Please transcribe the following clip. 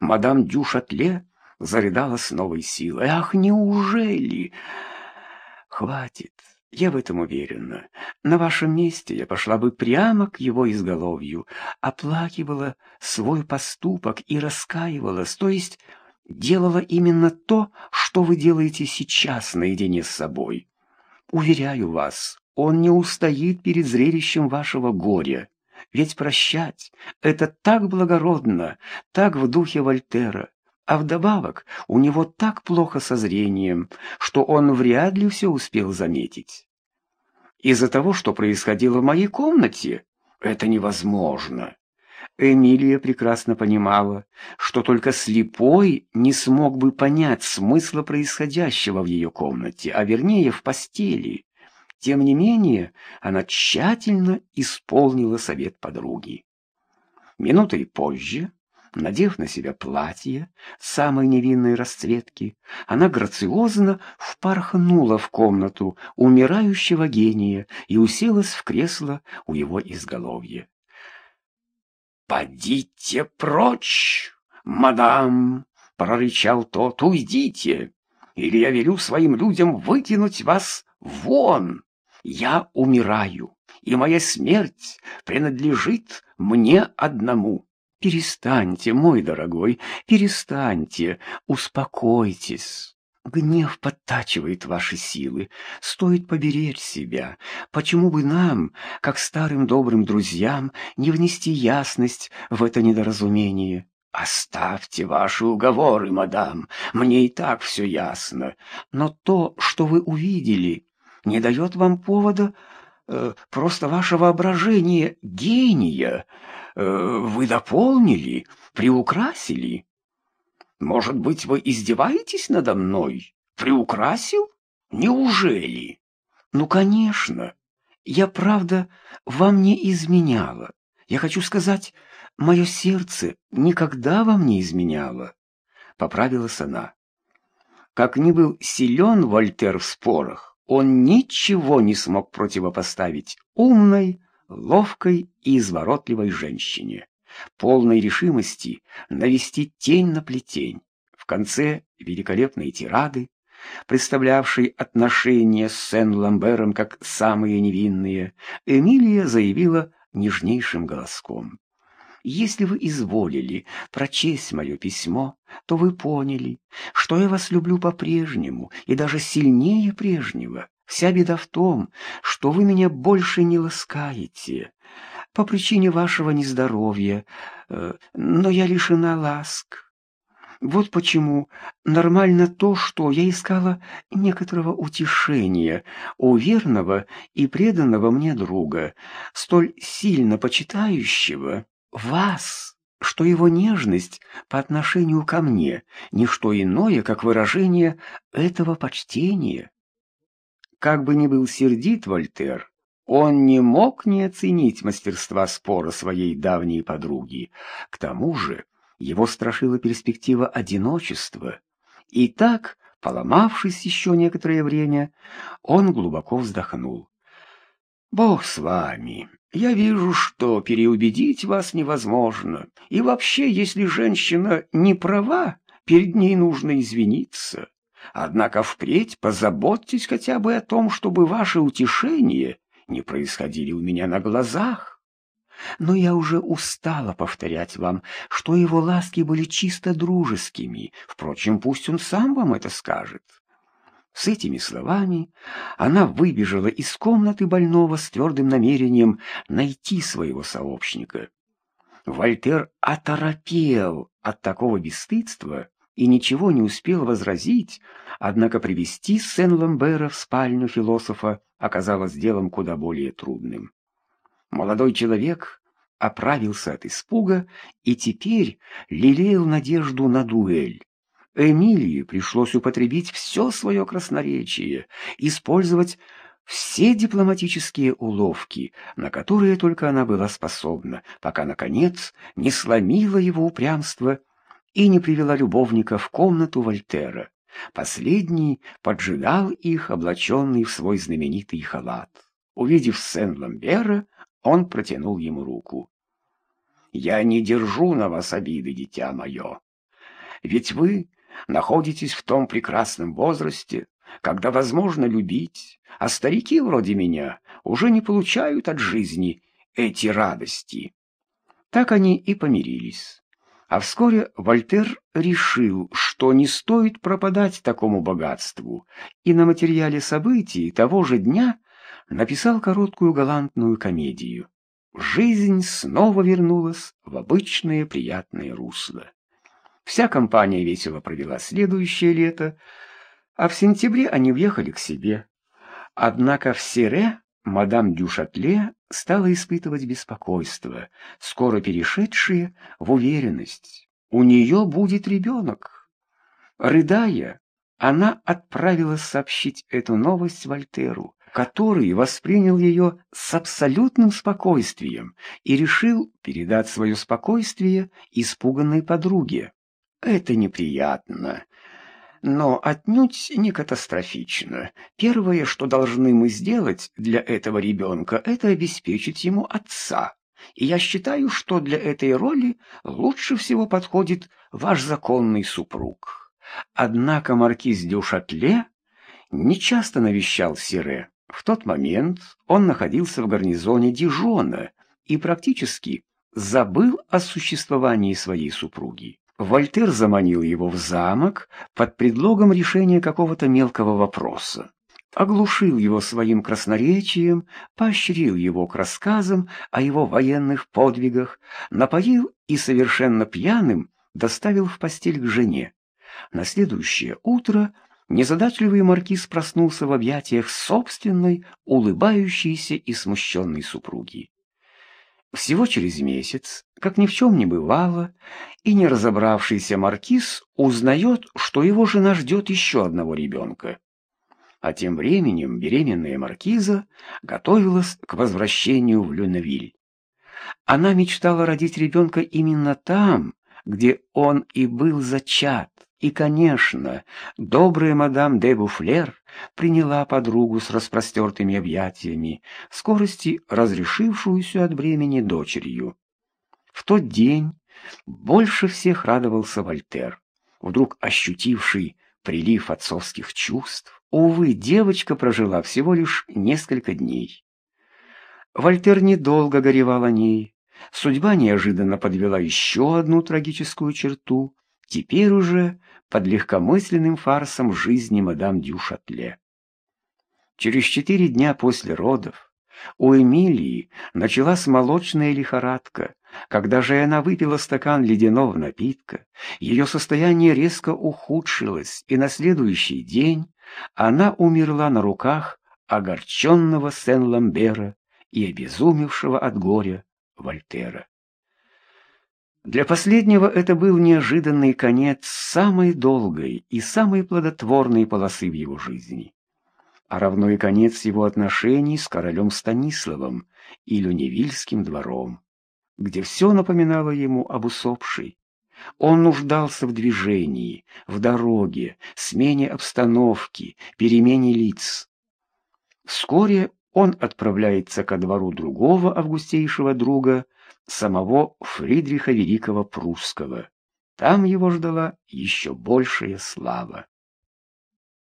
Мадам Дюшатле зарыдала с новой силой. «Ах, неужели?» «Хватит, я в этом уверена. На вашем месте я пошла бы прямо к его изголовью, оплакивала свой поступок и раскаивалась, то есть делала именно то, что вы делаете сейчас наедине с собой. Уверяю вас, он не устоит перед зрелищем вашего горя. Ведь прощать — это так благородно, так в духе Вольтера. А вдобавок у него так плохо со зрением, что он вряд ли все успел заметить. Из-за того, что происходило в моей комнате, это невозможно. Эмилия прекрасно понимала, что только слепой не смог бы понять смысла происходящего в ее комнате, а вернее в постели. Тем не менее, она тщательно исполнила совет подруги. Минутой позже, надев на себя платье самой невинной расцветки, она грациозно впорхнула в комнату умирающего гения и уселась в кресло у его изголовья. «Подите прочь, мадам!» — прорычал тот. «Уйдите, или я велю своим людям выкинуть вас вон!» Я умираю, и моя смерть принадлежит мне одному. Перестаньте, мой дорогой, перестаньте, успокойтесь. Гнев подтачивает ваши силы. Стоит поберечь себя. Почему бы нам, как старым добрым друзьям, не внести ясность в это недоразумение? Оставьте ваши уговоры, мадам. Мне и так все ясно. Но то, что вы увидели, не дает вам повода, э, просто ваше воображение гения э, вы дополнили, приукрасили. Может быть, вы издеваетесь надо мной? Приукрасил? Неужели? Ну, конечно. Я, правда, вам не изменяла. Я хочу сказать, мое сердце никогда вам не изменяло. Поправилась она. Как ни был силен Вольтер в спорах, он ничего не смог противопоставить умной, ловкой и изворотливой женщине, полной решимости навести тень на плетень. В конце великолепной тирады, представлявшей отношения с Сен-Ламбером как самые невинные, Эмилия заявила нежнейшим голоском. Если вы изволили прочесть мое письмо, то вы поняли, что я вас люблю по-прежнему и даже сильнее прежнего. Вся беда в том, что вы меня больше не ласкаете по причине вашего нездоровья, э, но я лишена ласк. Вот почему нормально то, что я искала некоторого утешения у верного и преданного мне друга, столь сильно почитающего вас, что его нежность по отношению ко мне — не что иное, как выражение этого почтения. Как бы ни был сердит Вольтер, он не мог не оценить мастерства спора своей давней подруги. К тому же его страшила перспектива одиночества. И так, поломавшись еще некоторое время, он глубоко вздохнул. «Бог с вами!» Я вижу, что переубедить вас невозможно. И вообще, если женщина не права, перед ней нужно извиниться. Однако впредь позаботьтесь хотя бы о том, чтобы ваши утешения не происходили у меня на глазах. Но я уже устала повторять вам, что его ласки были чисто дружескими. Впрочем, пусть он сам вам это скажет. С этими словами она выбежала из комнаты больного с твердым намерением найти своего сообщника. Вольтер оторопел от такого бесстыдства и ничего не успел возразить, однако привести Сен-Ламбера в спальню философа оказалось делом куда более трудным. Молодой человек оправился от испуга и теперь лелеял надежду на дуэль. Эмилии пришлось употребить все свое красноречие, использовать все дипломатические уловки, на которые только она была способна, пока, наконец, не сломила его упрямство и не привела любовника в комнату Вольтера. Последний поджидал их, облаченный в свой знаменитый халат. Увидев Сен-Ламбера, он протянул ему руку. «Я не держу на вас обиды, дитя мое. Ведь вы находитесь в том прекрасном возрасте, когда возможно любить, а старики вроде меня уже не получают от жизни эти радости. Так они и помирились. А вскоре Вольтер решил, что не стоит пропадать такому богатству, и на материале событий того же дня написал короткую галантную комедию. Жизнь снова вернулась в обычное приятное русло. Вся компания весело провела следующее лето, а в сентябре они уехали к себе. Однако в Сере мадам Дюшатле стала испытывать беспокойство, скоро перешедшее в уверенность. У нее будет ребенок. Рыдая, она отправилась сообщить эту новость Вольтеру, который воспринял ее с абсолютным спокойствием и решил передать свое спокойствие испуганной подруге. «Это неприятно», но отнюдь не катастрофично. Первое, что должны мы сделать для этого ребенка, это обеспечить ему отца. И я считаю, что для этой роли лучше всего подходит ваш законный супруг. Однако маркиз Дюшатле нечасто навещал Сире. В тот момент он находился в гарнизоне Дижона и практически забыл о существовании своей супруги. Вольтер заманил его в замок под предлогом решения какого-то мелкого вопроса. Оглушил его своим красноречием, поощрил его к рассказам о его военных подвигах, напоил и совершенно пьяным доставил в постель к жене. На следующее утро незадачливый маркиз проснулся в объятиях собственной, улыбающейся и смущенной супруги. Всего через месяц, как ни в чем не бывало, и не разобравшийся маркиз узнает, что его жена ждет еще одного ребенка. А тем временем беременная маркиза готовилась к возвращению в Люневиль. Она мечтала родить ребенка именно там, где он и был зачат. И, конечно, добрая мадам де Буфлер приняла подругу с распростертыми объятиями, в скорости разрешившуюся от бремени дочерью. В тот день больше всех радовался Вольтер, вдруг ощутивший прилив отцовских чувств. Увы, девочка прожила всего лишь несколько дней. Вольтер недолго горевал о ней. Судьба неожиданно подвела еще одну трагическую черту, теперь уже под легкомысленным фарсом жизни мадам Дюшатле. Через четыре дня после родов у Эмилии началась молочная лихорадка. Когда же она выпила стакан ледяного напитка, ее состояние резко ухудшилось, и на следующий день она умерла на руках огорченного Сен-Ламбера и обезумевшего от горя Вольтера. Для последнего это был неожиданный конец самой долгой и самой плодотворной полосы в его жизни, а равно и конец его отношений с королем Станиславом и Люневильским двором, где все напоминало ему об усопшей. Он нуждался в движении, в дороге, смене обстановки, перемене лиц. Вскоре он отправляется ко двору другого августейшего друга, самого Фридриха Великого Прусского. Там его ждала еще большая слава.